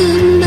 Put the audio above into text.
Welcome.